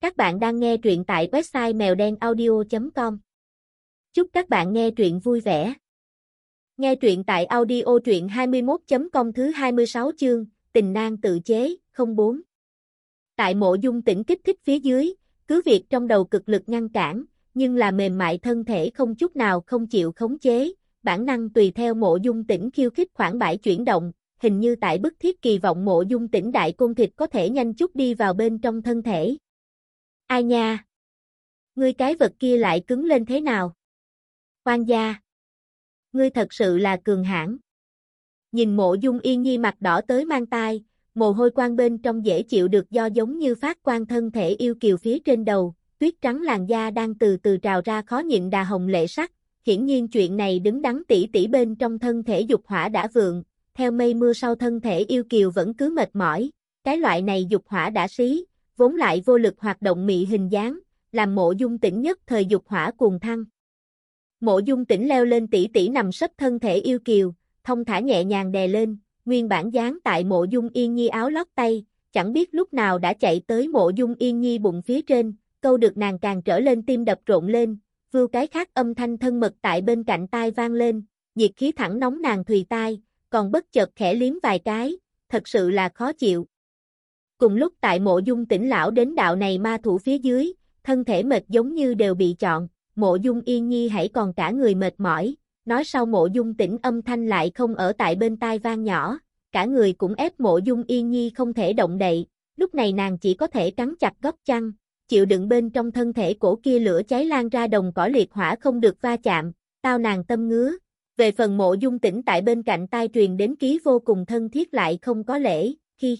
Các bạn đang nghe truyện tại website mèo đen audio.com. Chúc các bạn nghe truyện vui vẻ. Nghe truyện tại audio truyện 21.com thứ 26 chương, tình nan tự chế, 04. Tại mộ dung tỉnh kích thích phía dưới, cứ việc trong đầu cực lực ngăn cản, nhưng là mềm mại thân thể không chút nào không chịu khống chế, bản năng tùy theo mộ dung tỉnh khiêu khích khoảng bãi chuyển động, hình như tại bức thiết kỳ vọng mộ dung tỉnh đại côn thịt có thể nhanh chút đi vào bên trong thân thể. Ai nha? Ngươi cái vật kia lại cứng lên thế nào? Quan gia. Ngươi thật sự là cường hãn. Nhìn mộ dung yên nhi mặt đỏ tới mang tai, mồ hôi quang bên trong dễ chịu được do giống như phát quang thân thể yêu kiều phía trên đầu, tuyết trắng làn da đang từ từ trào ra khó nhịn đà hồng lệ sắc, hiển nhiên chuyện này đứng đắn tỉ tỉ bên trong thân thể dục hỏa đã vượng, theo mây mưa sau thân thể yêu kiều vẫn cứ mệt mỏi, cái loại này dục hỏa đã xí, vốn lại vô lực hoạt động mị hình dáng, làm mộ dung tỉnh nhất thời dục hỏa cuồng thăng. Mộ dung tỉnh leo lên tỷ tỷ nằm sấp thân thể yêu kiều, thông thả nhẹ nhàng đè lên, nguyên bản dáng tại mộ dung yên nhi áo lót tay, chẳng biết lúc nào đã chạy tới mộ dung yên nhi bụng phía trên, câu được nàng càng trở lên tim đập rộn lên, vưu cái khác âm thanh thân mật tại bên cạnh tai vang lên, nhiệt khí thẳng nóng nàng thùy tai, còn bất chợt khẽ liếm vài cái, thật sự là khó chịu. Cùng lúc tại mộ dung tỉnh lão đến đạo này ma thủ phía dưới, thân thể mệt giống như đều bị chọn, mộ dung yên nhi hãy còn cả người mệt mỏi, nói sau mộ dung tỉnh âm thanh lại không ở tại bên tai vang nhỏ, cả người cũng ép mộ dung yên nhi không thể động đậy, lúc này nàng chỉ có thể cắn chặt góc chăn, chịu đựng bên trong thân thể cổ kia lửa cháy lan ra đồng cỏ liệt hỏa không được va chạm, tao nàng tâm ngứa. Về phần mộ dung tỉnh tại bên cạnh tai truyền đến ký vô cùng thân thiết lại không có lễ, khi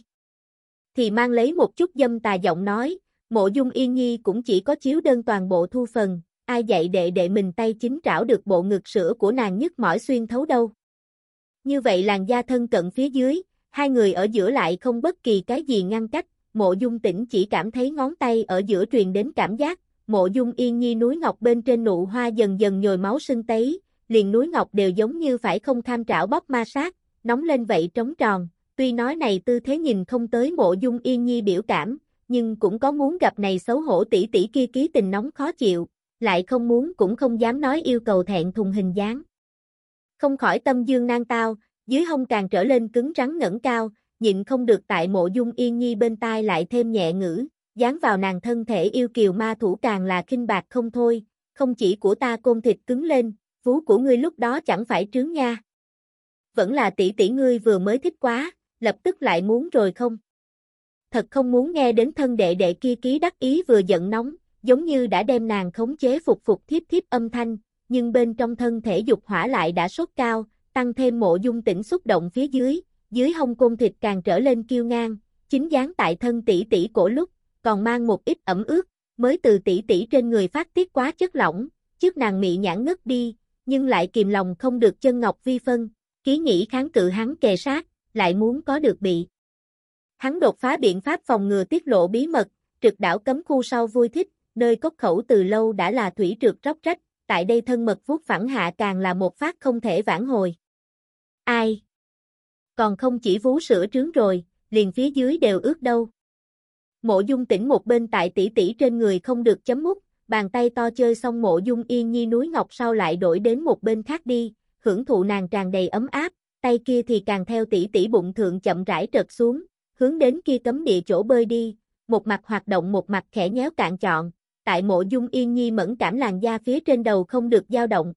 thì mang lấy một chút dâm tà giọng nói, mộ dung yên nhi cũng chỉ có chiếu đơn toàn bộ thu phần, ai dạy đệ đệ mình tay chính trảo được bộ ngực sữa của nàng nhất mỏi xuyên thấu đâu. Như vậy làn da thân cận phía dưới, hai người ở giữa lại không bất kỳ cái gì ngăn cách, mộ dung tỉnh chỉ cảm thấy ngón tay ở giữa truyền đến cảm giác, mộ dung yên nhi núi ngọc bên trên nụ hoa dần dần nhồi máu sưng tấy, liền núi ngọc đều giống như phải không tham trảo bóp ma sát, nóng lên vậy trống tròn, tuy nói này tư thế nhìn không tới mộ dung yên nhi biểu cảm, nhưng cũng có muốn gặp này xấu hổ tỷ tỷ kia ký tình nóng khó chịu, lại không muốn cũng không dám nói yêu cầu thẹn thùng hình dáng. Không khỏi tâm dương nang tao, dưới hông càng trở lên cứng rắn ngẩng cao, nhịn không được tại mộ dung yên nhi bên tai lại thêm nhẹ ngữ, dán vào nàng thân thể yêu kiều ma thủ càng là kinh bạc không thôi, không chỉ của ta côn thịt cứng lên, vú của ngươi lúc đó chẳng phải trướng nha. Vẫn là tỷ tỷ ngươi vừa mới thích quá, lập tức lại muốn rồi không? Thật không muốn nghe đến thân đệ đệ kia ký đắc ý vừa giận nóng, giống như đã đem nàng khống chế phục phục thiếp thiếp âm thanh, nhưng bên trong thân thể dục hỏa lại đã sốt cao, tăng thêm mộ dung tỉnh xúc động phía dưới, dưới hông côn thịt càng trở lên kiêu ngang, chính dáng tại thân tỷ tỷ cổ lúc, còn mang một ít ẩm ướt, mới từ tỷ tỷ trên người phát tiết quá chất lỏng, trước nàng mị nhãn ngất đi, nhưng lại kìm lòng không được chân ngọc vi phân, ký nghĩ kháng cự hắn kề sát, lại muốn có được bị. Hắn đột phá biện pháp phòng ngừa tiết lộ bí mật, trực đảo cấm khu sau vui thích, nơi cốc khẩu từ lâu đã là thủy trượt róc rách, tại đây thân mật vuốt phẳng hạ càng là một phát không thể vãn hồi. Ai? Còn không chỉ vú sữa trướng rồi, liền phía dưới đều ướt đâu. Mộ dung tỉnh một bên tại tỷ tỷ trên người không được chấm mút, bàn tay to chơi xong mộ dung yên nhi núi ngọc sau lại đổi đến một bên khác đi, hưởng thụ nàng tràn đầy ấm áp, tay kia thì càng theo tỷ tỷ bụng thượng chậm rãi trật xuống, hướng đến kia cấm địa chỗ bơi đi, một mặt hoạt động một mặt khẽ nhéo cạn chọn, tại mộ dung yên nhi mẫn cảm làn da phía trên đầu không được dao động.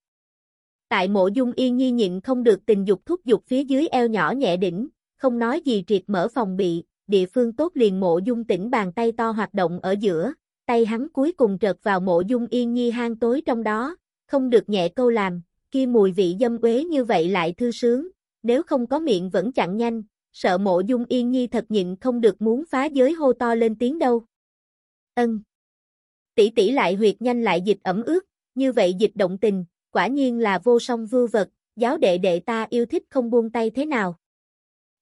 Tại mộ dung yên nhi nhịn không được tình dục thúc dục phía dưới eo nhỏ nhẹ đỉnh, không nói gì triệt mở phòng bị, địa phương tốt liền mộ dung tỉnh bàn tay to hoạt động ở giữa, tay hắn cuối cùng trợt vào mộ dung yên nhi hang tối trong đó, không được nhẹ câu làm, kia mùi vị dâm uế như vậy lại thư sướng, nếu không có miệng vẫn chặn nhanh, sợ mộ dung yên nhi thật nhịn không được muốn phá giới hô to lên tiếng đâu. Ân. Tỷ tỷ lại huyệt nhanh lại dịch ẩm ướt, như vậy dịch động tình, quả nhiên là vô song vư vật, giáo đệ đệ ta yêu thích không buông tay thế nào.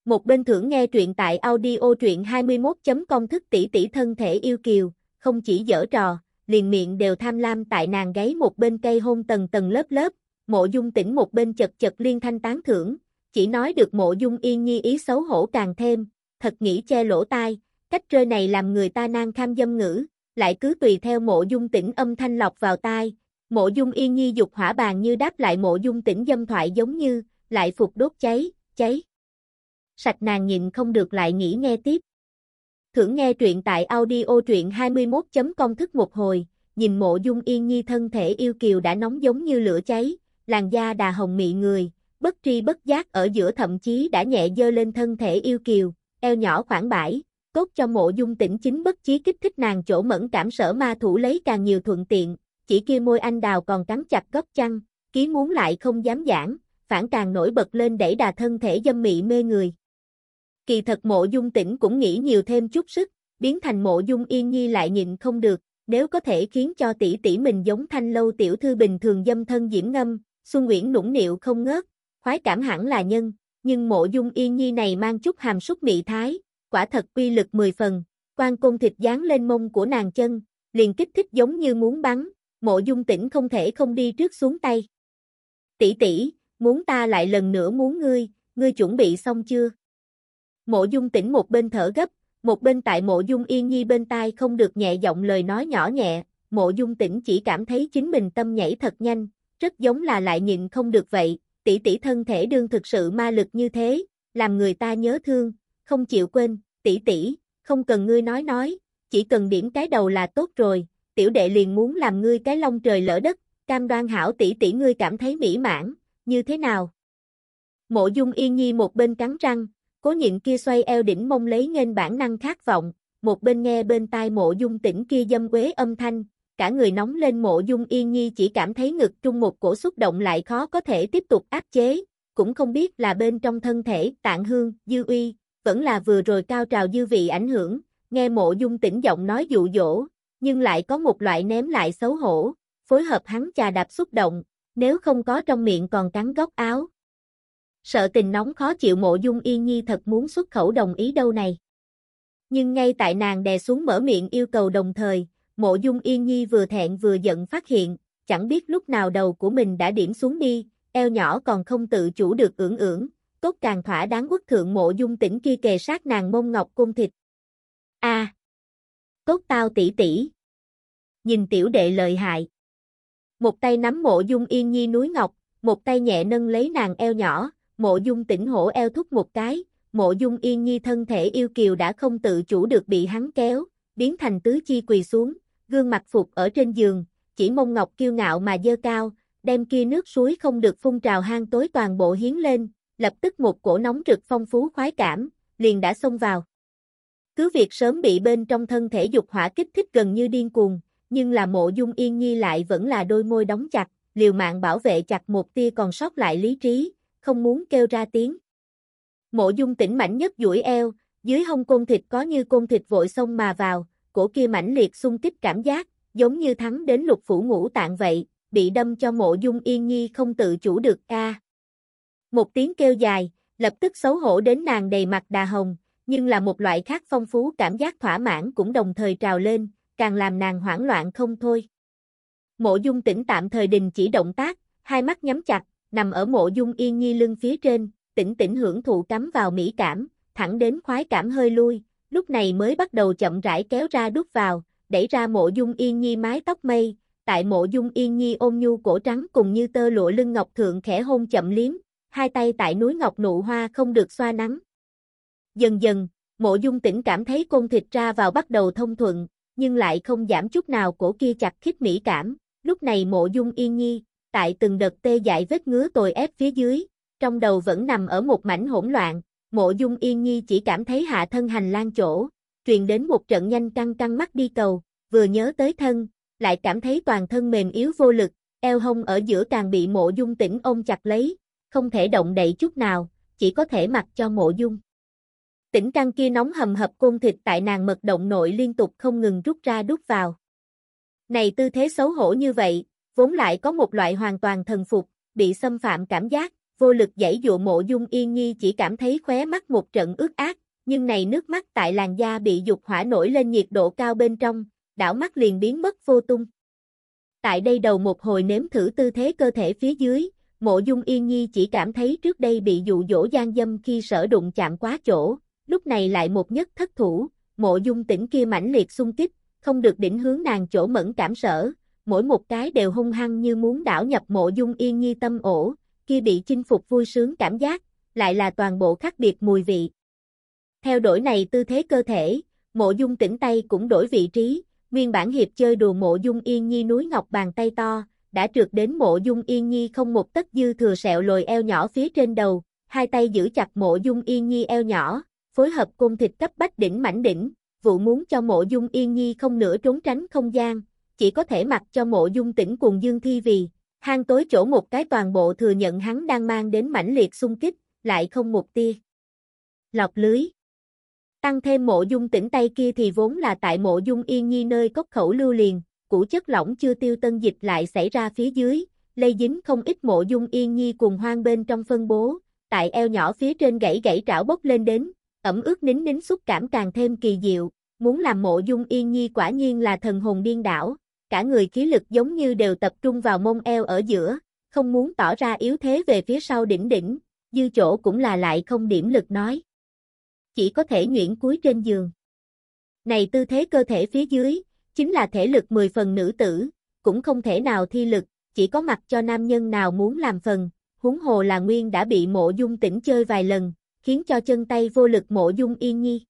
Một bên thưởng nghe truyện tại audio truyện 21.com thức tỷ tỷ thân thể yêu kiều, không chỉ dở trò, liền miệng đều tham lam tại nàng gáy một bên cây hôn tầng tầng lớp lớp, mộ dung tỉnh một bên chật chật liên thanh tán thưởng, chỉ nói được mộ dung yên nhi ý xấu hổ càng thêm, thật nghĩ che lỗ tai, cách chơi này làm người ta nan kham dâm ngữ, lại cứ tùy theo mộ dung tỉnh âm thanh lọc vào tai, mộ dung yên nhi dục hỏa bàn như đáp lại mộ dung tỉnh dâm thoại giống như, lại phục đốt cháy, cháy. Sạch nàng nhìn không được lại nghĩ nghe tiếp. Thưởng nghe truyện tại audio truyện 21.com thức một hồi, nhìn mộ dung yên nhi thân thể yêu kiều đã nóng giống như lửa cháy, làn da đà hồng mị người, bất tri bất giác ở giữa thậm chí đã nhẹ dơ lên thân thể yêu kiều, eo nhỏ khoảng bãi, cốt cho mộ dung tỉnh chính bất chí kích thích nàng chỗ mẫn cảm sở ma thủ lấy càng nhiều thuận tiện, chỉ kia môi anh đào còn cắn chặt góc chăn, ký muốn lại không dám giãn, phản càng nổi bật lên đẩy đà thân thể dâm mị mê người. Kỳ thật mộ dung tỉnh cũng nghĩ nhiều thêm chút sức, biến thành mộ dung yên nhi lại nhịn không được, nếu có thể khiến cho tỷ tỷ mình giống thanh lâu tiểu thư bình thường dâm thân diễm ngâm, Xuân Nguyễn nũng nịu không ngớt, khoái cảm hẳn là nhân, nhưng mộ dung yên nhi này mang chút hàm súc mị thái, quả thật quy lực 10 phần, quan cung thịt dán lên mông của nàng chân, liền kích thích giống như muốn bắn, mộ dung tỉnh không thể không đi trước xuống tay. Tỷ tỷ, muốn ta lại lần nữa muốn ngươi, ngươi chuẩn bị xong chưa? Mộ dung tỉnh một bên thở gấp, một bên tại mộ dung yên nhi bên tai không được nhẹ giọng lời nói nhỏ nhẹ, mộ dung tỉnh chỉ cảm thấy chính mình tâm nhảy thật nhanh, rất giống là lại nhịn không được vậy, tỷ tỷ thân thể đương thực sự ma lực như thế, làm người ta nhớ thương, không chịu quên, tỷ tỷ, không cần ngươi nói nói, chỉ cần điểm cái đầu là tốt rồi, tiểu đệ liền muốn làm ngươi cái lông trời lỡ đất, cam đoan hảo tỷ tỷ ngươi cảm thấy mỹ mãn, như thế nào? Mộ dung yên nhi một bên cắn răng, cố nhịn kia xoay eo đỉnh mông lấy nghênh bản năng khát vọng, một bên nghe bên tai mộ dung tỉnh kia dâm quế âm thanh, cả người nóng lên mộ dung yên nhi chỉ cảm thấy ngực trung một cổ xúc động lại khó có thể tiếp tục áp chế, cũng không biết là bên trong thân thể tạng hương, dư uy, vẫn là vừa rồi cao trào dư vị ảnh hưởng, nghe mộ dung tỉnh giọng nói dụ dỗ, nhưng lại có một loại ném lại xấu hổ, phối hợp hắn chà đạp xúc động, nếu không có trong miệng còn cắn góc áo. Sợ tình nóng khó chịu mộ dung yên nhi thật muốn xuất khẩu đồng ý đâu này. Nhưng ngay tại nàng đè xuống mở miệng yêu cầu đồng thời, mộ dung yên nhi vừa thẹn vừa giận phát hiện, chẳng biết lúc nào đầu của mình đã điểm xuống đi, eo nhỏ còn không tự chủ được ưỡng ưỡng, cốt càng thỏa đáng quốc thượng mộ dung tỉnh kia kề sát nàng mông ngọc cung thịt. A, à, Cốt tao tỷ tỷ. Nhìn tiểu đệ lợi hại. Một tay nắm mộ dung yên nhi núi ngọc, một tay nhẹ nâng lấy nàng eo nhỏ, mộ dung tỉnh hổ eo thúc một cái, mộ dung yên nhi thân thể yêu kiều đã không tự chủ được bị hắn kéo, biến thành tứ chi quỳ xuống, gương mặt phục ở trên giường, chỉ mông ngọc kiêu ngạo mà dơ cao, đem kia nước suối không được phun trào hang tối toàn bộ hiến lên, lập tức một cổ nóng rực phong phú khoái cảm, liền đã xông vào. Cứ việc sớm bị bên trong thân thể dục hỏa kích thích gần như điên cuồng, nhưng là mộ dung yên nhi lại vẫn là đôi môi đóng chặt, liều mạng bảo vệ chặt một tia còn sót lại lý trí, không muốn kêu ra tiếng. Mộ dung tỉnh mảnh nhất duỗi eo, dưới hông côn thịt có như côn thịt vội xông mà vào, cổ kia mãnh liệt xung kích cảm giác, giống như thắng đến lục phủ ngũ tạng vậy, bị đâm cho mộ dung yên nhi không tự chủ được a. Một tiếng kêu dài, lập tức xấu hổ đến nàng đầy mặt đà hồng, nhưng là một loại khác phong phú cảm giác thỏa mãn cũng đồng thời trào lên, càng làm nàng hoảng loạn không thôi. Mộ dung tỉnh tạm thời đình chỉ động tác, hai mắt nhắm chặt, nằm ở mộ dung yên nhi lưng phía trên, tỉnh tỉnh hưởng thụ cắm vào mỹ cảm, thẳng đến khoái cảm hơi lui, lúc này mới bắt đầu chậm rãi kéo ra đút vào, đẩy ra mộ dung yên nhi mái tóc mây, tại mộ dung yên nhi ôm nhu cổ trắng cùng như tơ lụa lưng ngọc thượng khẽ hôn chậm liếm, hai tay tại núi ngọc nụ hoa không được xoa nắng. Dần dần, mộ dung tỉnh cảm thấy côn thịt ra vào bắt đầu thông thuận, nhưng lại không giảm chút nào cổ kia chặt khít mỹ cảm, lúc này mộ dung yên nhi, tại từng đợt tê dại vết ngứa tồi ép phía dưới, trong đầu vẫn nằm ở một mảnh hỗn loạn, mộ dung yên nhi chỉ cảm thấy hạ thân hành lang chỗ, truyền đến một trận nhanh căng căng mắt đi cầu, vừa nhớ tới thân, lại cảm thấy toàn thân mềm yếu vô lực, eo hông ở giữa càng bị mộ dung Tĩnh ôm chặt lấy, không thể động đậy chút nào, chỉ có thể mặc cho mộ dung. Tĩnh căng kia nóng hầm hập côn thịt tại nàng mật động nội liên tục không ngừng rút ra đút vào. Này tư thế xấu hổ như vậy, vốn lại có một loại hoàn toàn thần phục, bị xâm phạm cảm giác, vô lực dãy dụ mộ dung yên nhi chỉ cảm thấy khóe mắt một trận ướt át, nhưng này nước mắt tại làn da bị dục hỏa nổi lên nhiệt độ cao bên trong, đảo mắt liền biến mất vô tung. Tại đây đầu một hồi nếm thử tư thế cơ thể phía dưới, mộ dung yên nhi chỉ cảm thấy trước đây bị dụ dỗ gian dâm khi sở đụng chạm quá chỗ, lúc này lại một nhất thất thủ, mộ dung tỉnh kia mãnh liệt xung kích, không được đỉnh hướng nàng chỗ mẫn cảm sở, mỗi một cái đều hung hăng như muốn đảo nhập mộ dung yên nhi tâm ổ, kia bị chinh phục vui sướng cảm giác, lại là toàn bộ khác biệt mùi vị. Theo đổi này tư thế cơ thể, mộ dung tỉnh tay cũng đổi vị trí, nguyên bản hiệp chơi đùa mộ dung yên nhi núi ngọc bàn tay to, đã trượt đến mộ dung yên nhi không một tấc dư thừa sẹo lồi eo nhỏ phía trên đầu, hai tay giữ chặt mộ dung yên nhi eo nhỏ, phối hợp cung thịt cấp bách đỉnh mảnh đỉnh, vụ muốn cho mộ dung yên nhi không nửa trốn tránh không gian, chỉ có thể mặc cho mộ dung tỉnh cùng dương thi vì, hang tối chỗ một cái toàn bộ thừa nhận hắn đang mang đến mãnh liệt xung kích, lại không một tia. Lọc lưới. Tăng thêm mộ dung tỉnh tay kia thì vốn là tại mộ dung yên nhi nơi cốc khẩu lưu liền, củ chất lỏng chưa tiêu tân dịch lại xảy ra phía dưới, lây dính không ít mộ dung yên nhi cùng hoang bên trong phân bố, tại eo nhỏ phía trên gãy gãy trảo bốc lên đến, ẩm ướt nín nín xúc cảm càng thêm kỳ diệu, muốn làm mộ dung yên nhi quả nhiên là thần hồn điên đảo, cả người khí lực giống như đều tập trung vào mông eo ở giữa, không muốn tỏ ra yếu thế về phía sau đỉnh đỉnh, dư chỗ cũng là lại không điểm lực nói. Chỉ có thể nhuyễn cuối trên giường. Này tư thế cơ thể phía dưới, chính là thể lực 10 phần nữ tử, cũng không thể nào thi lực, chỉ có mặt cho nam nhân nào muốn làm phần, huống hồ là nguyên đã bị mộ dung tỉnh chơi vài lần, khiến cho chân tay vô lực mộ dung yên nhi.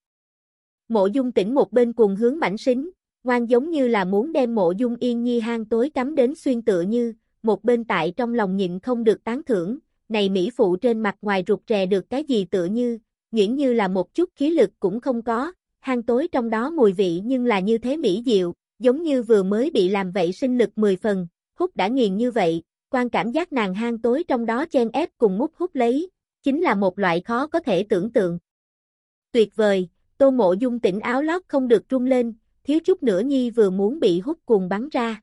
Mộ dung tỉnh một bên cùng hướng mảnh xính, ngoan giống như là muốn đem mộ dung yên nhi hang tối cắm đến xuyên tựa như, một bên tại trong lòng nhịn không được tán thưởng, này Mỹ phụ trên mặt ngoài rụt rè được cái gì tựa như, nghiễn như là một chút khí lực cũng không có, hang tối trong đó mùi vị nhưng là như thế mỹ diệu, giống như vừa mới bị làm vậy sinh lực 10 phần, hút đã nghiền như vậy, quan cảm giác nàng hang tối trong đó chen ép cùng mút hút lấy, chính là một loại khó có thể tưởng tượng. Tuyệt vời, tô mộ dung tỉnh áo lót không được trung lên, thiếu chút nữa nhi vừa muốn bị hút cùng bắn ra.